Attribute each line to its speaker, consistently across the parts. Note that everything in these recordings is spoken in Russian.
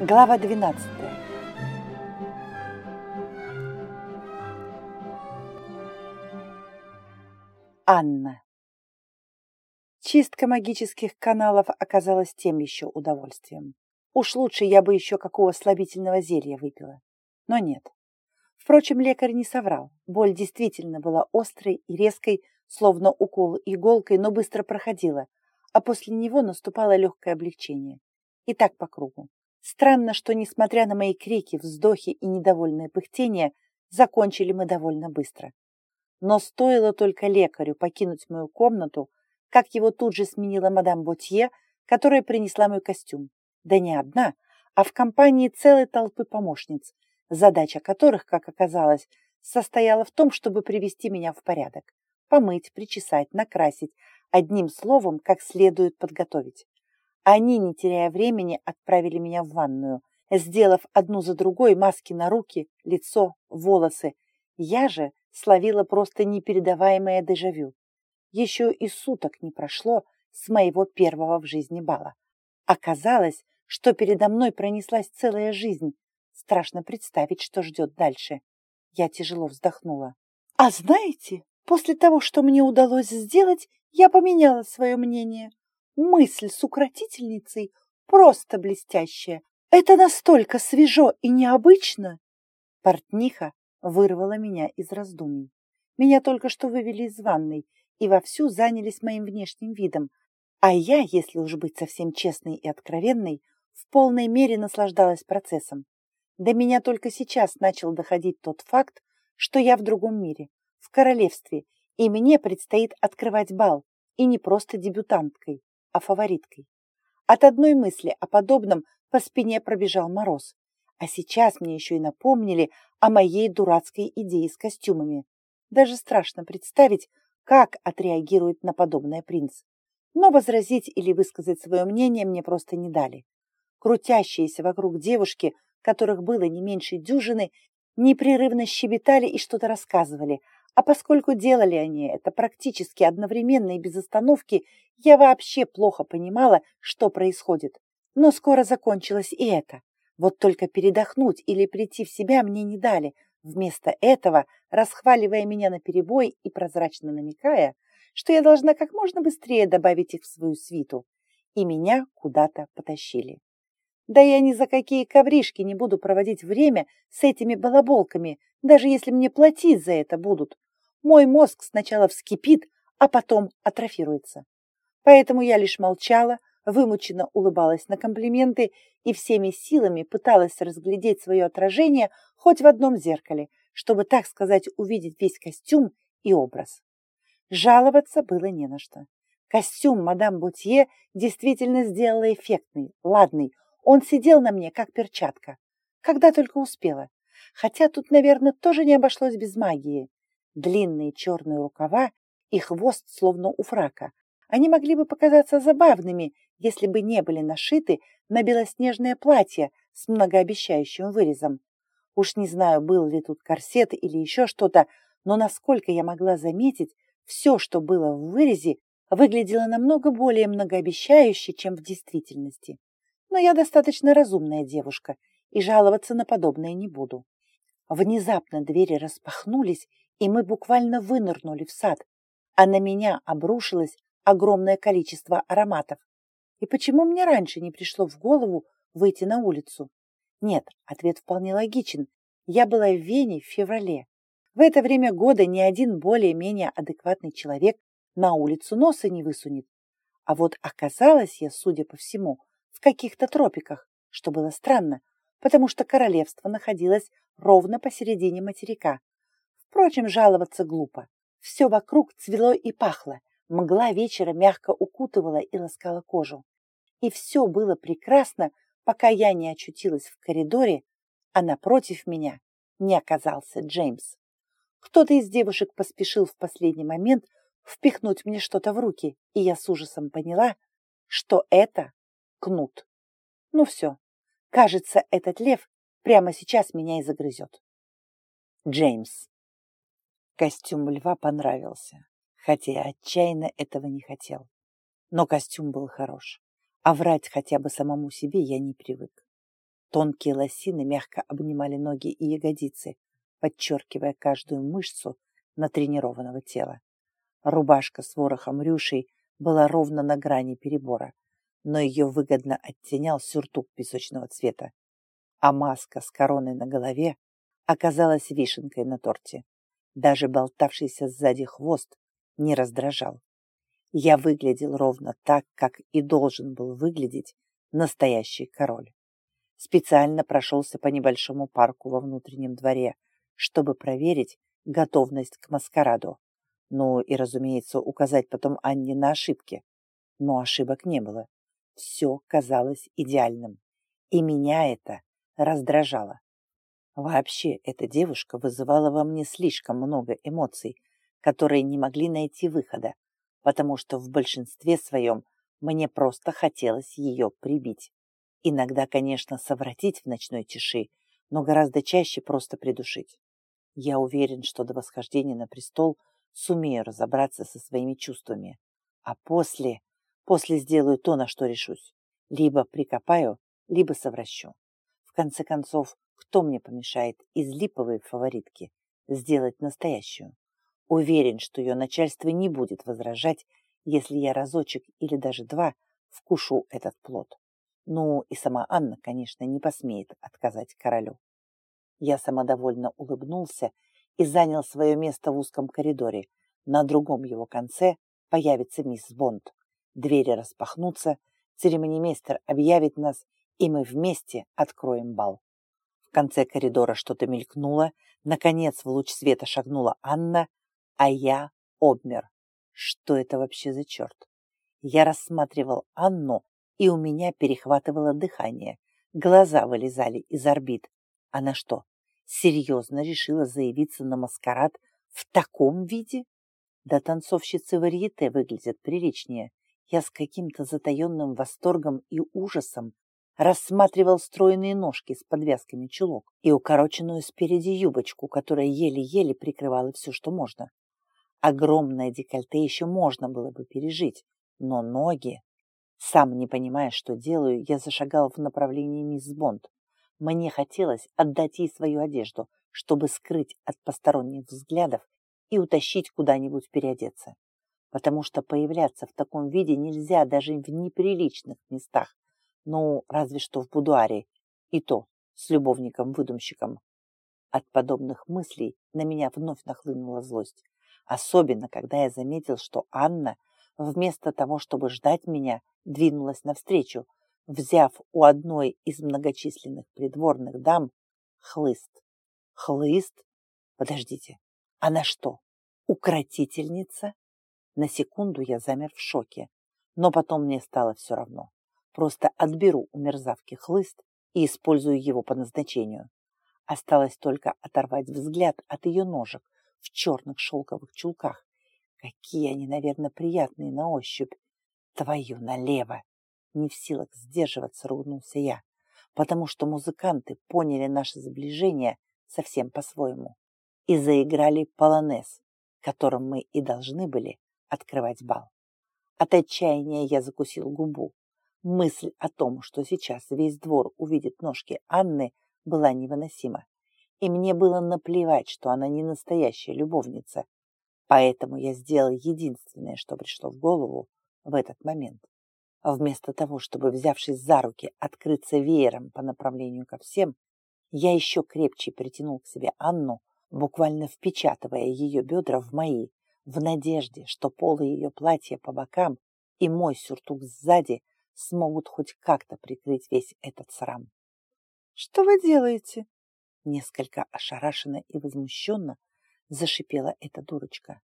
Speaker 1: Глава 12. Анна. Чистка магических каналов оказалась тем еще удовольствием. Уж лучше я бы еще какого слабительного зелья выпила. Но нет. Впрочем, лекарь не соврал. Боль действительно была острой и резкой, словно укол иголкой, но быстро проходила, а после него наступало легкое облегчение. И так по кругу. Странно, что, несмотря на мои крики, вздохи и недовольное пыхтение, закончили мы довольно быстро. Но стоило только лекарю покинуть мою комнату, как его тут же сменила мадам Ботье, которая принесла мой костюм. Да не одна, а в компании целой толпы помощниц, задача которых, как оказалось, состояла в том, чтобы привести меня в порядок. Помыть, причесать, накрасить, одним словом, как следует подготовить. Они, не теряя времени, отправили меня в ванную, сделав одну за другой маски на руки, лицо, волосы. Я же словила просто непередаваемое дежавю. Еще и суток не прошло с моего первого в жизни бала. Оказалось, что передо мной пронеслась целая жизнь. Страшно представить, что ждет дальше. Я тяжело вздохнула. А знаете, после того, что мне удалось сделать, я поменяла свое мнение. Мысль с укротительницей просто блестящая. Это настолько свежо и необычно. Портниха вырвала меня из раздумий. Меня только что вывели из ванной и вовсю занялись моим внешним видом, а я, если уж быть совсем честной и откровенной, в полной мере наслаждалась процессом. До меня только сейчас начал доходить тот факт, что я в другом мире, в королевстве, и мне предстоит открывать бал, и не просто дебютанткой, а фавориткой. От одной мысли о подобном по спине пробежал мороз. А сейчас мне еще и напомнили о моей дурацкой идее с костюмами. Даже страшно представить, как отреагирует на подобное принц. Но возразить или высказать свое мнение мне просто не дали. Крутящиеся вокруг девушки, которых было не меньше дюжины, непрерывно щебетали и что-то рассказывали, а поскольку делали они это практически одновременно и без остановки, я вообще плохо понимала, что происходит. Но скоро закончилось и это. Вот только передохнуть или прийти в себя мне не дали. Вместо этого, расхваливая меня на перебой и прозрачно намекая, что я должна как можно быстрее добавить их в свою свиту. И меня куда-то потащили. Да я ни за какие ковришки не буду проводить время с этими балаболками, даже если мне платить за это будут мой мозг сначала вскипит, а потом атрофируется. Поэтому я лишь молчала, вымученно улыбалась на комплименты и всеми силами пыталась разглядеть свое отражение хоть в одном зеркале, чтобы, так сказать, увидеть весь костюм и образ. Жаловаться было не на что. Костюм мадам Бутье действительно сделала эффектный, ладный. Он сидел на мне, как перчатка. Когда только успела. Хотя тут, наверное, тоже не обошлось без магии длинные черные рукава и хвост, словно у фрака. Они могли бы показаться забавными, если бы не были нашиты на белоснежное платье с многообещающим вырезом. Уж не знаю, был ли тут корсет или еще что-то, но насколько я могла заметить, все, что было в вырезе, выглядело намного более многообещающе, чем в действительности. Но я достаточно разумная девушка и жаловаться на подобное не буду. Внезапно двери распахнулись, и мы буквально вынырнули в сад, а на меня обрушилось огромное количество ароматов. И почему мне раньше не пришло в голову выйти на улицу? Нет, ответ вполне логичен. Я была в Вене в феврале. В это время года ни один более-менее адекватный человек на улицу носа не высунет. А вот оказалась я, судя по всему, в каких-то тропиках, что было странно, потому что королевство находилось ровно посередине материка, Впрочем, жаловаться глупо. Все вокруг цвело и пахло. Мгла вечера мягко укутывала и ласкала кожу. И все было прекрасно, пока я не очутилась в коридоре, а напротив меня не оказался Джеймс. Кто-то из девушек поспешил в последний момент впихнуть мне что-то в руки, и я с ужасом поняла, что это кнут. Ну все, кажется, этот лев прямо сейчас меня и загрызет. Джеймс. Костюм льва понравился, хотя я отчаянно этого не хотел. Но костюм был хорош, а врать хотя бы самому себе я не привык. Тонкие лосины мягко обнимали ноги и ягодицы, подчеркивая каждую мышцу натренированного тела. Рубашка с ворохом рюшей была ровно на грани перебора, но ее выгодно оттенял сюртук песочного цвета, а маска с короной на голове оказалась вишенкой на торте. Даже болтавшийся сзади хвост не раздражал. Я выглядел ровно так, как и должен был выглядеть настоящий король. Специально прошелся по небольшому парку во внутреннем дворе, чтобы проверить готовность к маскараду. Ну и, разумеется, указать потом Анне на ошибки. Но ошибок не было. Все казалось идеальным. И меня это раздражало. Вообще, эта девушка вызывала во мне слишком много эмоций, которые не могли найти выхода, потому что в большинстве своем мне просто хотелось ее прибить. Иногда, конечно, совратить в ночной тиши, но гораздо чаще просто придушить. Я уверен, что до восхождения на престол сумею разобраться со своими чувствами. А после, после сделаю то, на что решусь. Либо прикопаю, либо совращу. В конце концов, кто мне помешает из липовой фаворитки сделать настоящую? Уверен, что ее начальство не будет возражать, если я разочек или даже два вкушу этот плод. Ну и сама Анна, конечно, не посмеет отказать королю. Я самодовольно улыбнулся и занял свое место в узком коридоре. На другом его конце появится мисс Бонд. Двери распахнутся, церемонимейстер объявит нас, и мы вместе откроем бал конце коридора что-то мелькнуло, наконец в луч света шагнула Анна, а я обмер. Что это вообще за черт? Я рассматривал Анну, и у меня перехватывало дыхание. Глаза вылезали из орбит. Она что, серьезно решила заявиться на маскарад в таком виде? Да танцовщицы варьете выглядят приличнее. Я с каким-то затаенным восторгом и ужасом рассматривал стройные ножки с подвязками чулок и укороченную спереди юбочку, которая еле-еле прикрывала все, что можно. Огромное декольте еще можно было бы пережить, но ноги... Сам не понимая, что делаю, я зашагал в направлении мисс Бонд. Мне хотелось отдать ей свою одежду, чтобы скрыть от посторонних взглядов и утащить куда-нибудь переодеться. Потому что появляться в таком виде нельзя даже в неприличных местах, ну, разве что в будуаре, и то с любовником-выдумщиком. От подобных мыслей на меня вновь нахлынула злость, особенно когда я заметил, что Анна, вместо того, чтобы ждать меня, двинулась навстречу, взяв у одной из многочисленных придворных дам хлыст. Хлыст? Подождите, она что, укротительница? На секунду я замер в шоке, но потом мне стало все равно. Просто отберу у мерзавки хлыст и использую его по назначению. Осталось только оторвать взгляд от ее ножек в черных шелковых чулках. Какие они, наверное, приятные на ощупь. Твою налево! Не в силах сдерживаться, ругнулся я, потому что музыканты поняли наше сближение совсем по-своему и заиграли полонез, которым мы и должны были открывать бал. От отчаяния я закусил губу, Мысль о том, что сейчас весь двор увидит ножки Анны, была невыносима. И мне было наплевать, что она не настоящая любовница. Поэтому я сделал единственное, что пришло в голову в этот момент. Вместо того, чтобы, взявшись за руки, открыться веером по направлению ко всем, я еще крепче притянул к себе Анну, буквально впечатывая ее бедра в мои, в надежде, что полы ее платья по бокам и мой сюртук сзади смогут хоть как-то прикрыть весь этот срам. «Что вы делаете?» Несколько ошарашенно и возмущенно зашипела эта дурочка.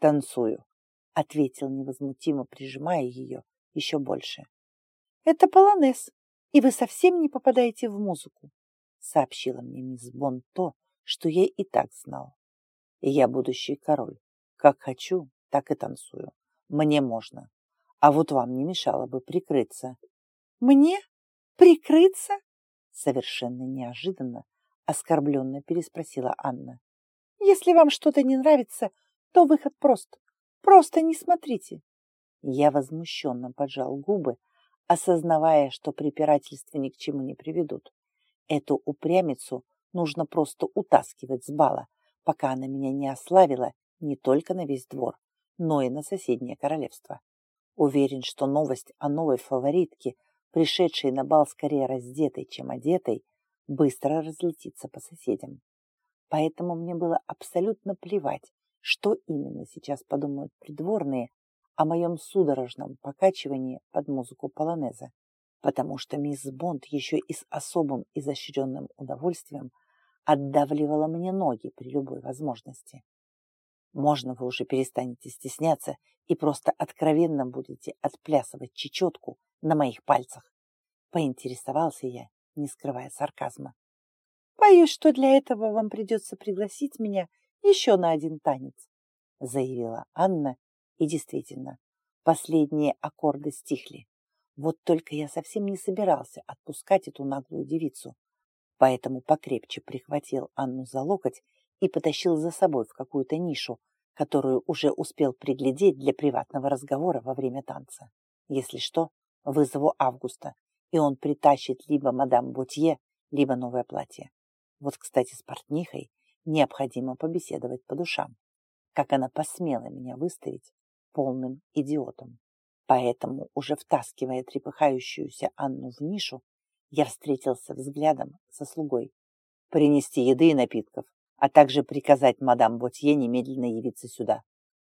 Speaker 1: «Танцую», — ответил невозмутимо, прижимая ее еще больше. «Это полонез, и вы совсем не попадаете в музыку», — сообщила мне мисс Бон то, что я и так знал. Я будущий король. Как хочу, так и танцую. Мне можно. А вот вам не мешало бы прикрыться. Мне? Прикрыться? Совершенно неожиданно, оскорбленно переспросила Анна. Если вам что-то не нравится, то выход прост. Просто не смотрите. Я возмущенно поджал губы, осознавая, что препирательства ни к чему не приведут. Эту упрямицу нужно просто утаскивать с бала, пока она меня не ославила не только на весь двор, но и на соседнее королевство. Уверен, что новость о новой фаворитке, пришедшей на бал скорее раздетой, чем одетой, быстро разлетится по соседям. Поэтому мне было абсолютно плевать, что именно сейчас подумают придворные о моем судорожном покачивании под музыку полонеза, потому что мисс Бонд еще и с особым изощренным удовольствием отдавливала мне ноги при любой возможности. Можно вы уже перестанете стесняться и просто откровенно будете отплясывать чечетку на моих пальцах? Поинтересовался я, не скрывая сарказма. Боюсь, что для этого вам придется пригласить меня еще на один танец, заявила Анна, и действительно, последние аккорды стихли. Вот только я совсем не собирался отпускать эту наглую девицу, поэтому покрепче прихватил Анну за локоть и потащил за собой в какую-то нишу, которую уже успел приглядеть для приватного разговора во время танца. Если что, вызову Августа, и он притащит либо мадам Ботье, либо новое платье. Вот, кстати, с портнихой необходимо побеседовать по душам. Как она посмела меня выставить полным идиотом. Поэтому, уже втаскивая трепыхающуюся Анну в нишу, я встретился взглядом со слугой. Принести еды и напитков, а также приказать мадам Ботье немедленно явиться сюда.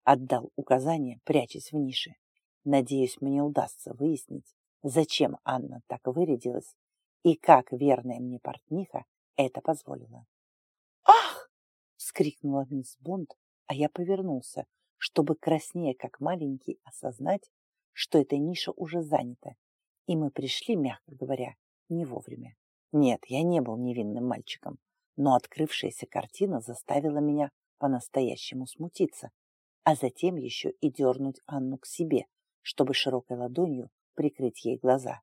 Speaker 1: Отдал указание, прячась в нише. Надеюсь, мне удастся выяснить, зачем Анна так вырядилась и как верная мне портниха это позволила. «Ах!» — вскрикнула мисс Бонд, а я повернулся, чтобы краснее, как маленький, осознать, что эта ниша уже занята, и мы пришли, мягко говоря, не вовремя. Нет, я не был невинным мальчиком, но открывшаяся картина заставила меня по-настоящему смутиться, а затем еще и дернуть Анну к себе, чтобы широкой ладонью прикрыть ей глаза.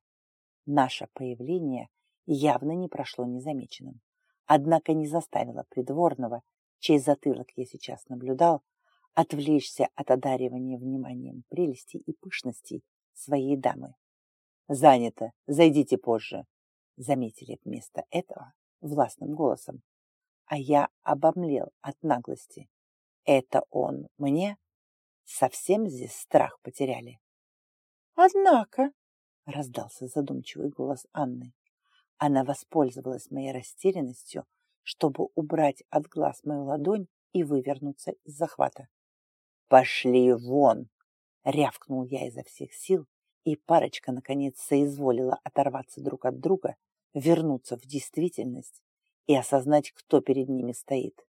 Speaker 1: Наше появление явно не прошло незамеченным, однако не заставило придворного, чей затылок я сейчас наблюдал, отвлечься от одаривания вниманием прелестей и пышностей своей дамы. «Занято, зайдите позже», — заметили вместо этого властным голосом. А я обомлел от наглости. Это он мне? Совсем здесь страх потеряли? Однако, раздался задумчивый голос Анны. Она воспользовалась моей растерянностью, чтобы убрать от глаз мою ладонь и вывернуться из захвата. «Пошли вон!» — рявкнул я изо всех сил, и парочка, наконец, соизволила оторваться друг от друга вернуться в действительность и осознать, кто перед ними стоит.